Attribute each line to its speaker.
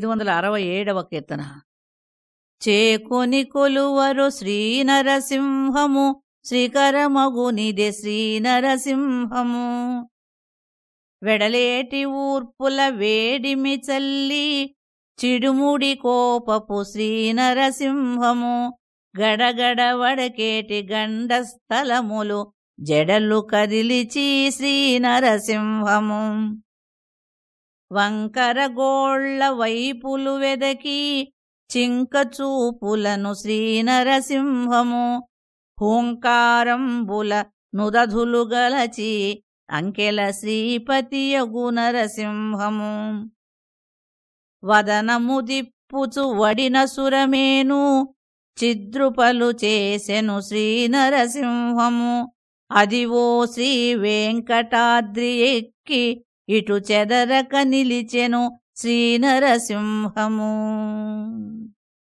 Speaker 1: ఐదు వందల అరవై ఏడవ కీర్తన. చేకొని కొలువరు శ్రీనరసింహము శ్రీకరమగునిదే శ్రీనరసింహము. వెడలేటి ఊర్పుల వేడిమి చల్లి చిడుముడి కోపపు శ్రీనరసింహము. గడగడ వడకేటి గండస్థలములు జడలు కదిలిచి శ్రీనరసింహము. వంకరగోళ్ళ వైపులు వెదకి చింకచూపులను శ్రీనరసింహము. హూంకారంబుల నుదధులు గలచి అంకెల శ్రీపతియగు నరసింహము. వదనము దిప్పుచు వడిన సురమేను చిద్రుపలు చేసెను శ్రీనరసింహము. అదివో శ్రీ వెంకటాద్రి ఎక్కి ఇటు చెదరక నిలిచెను శ్రీనరసింహము.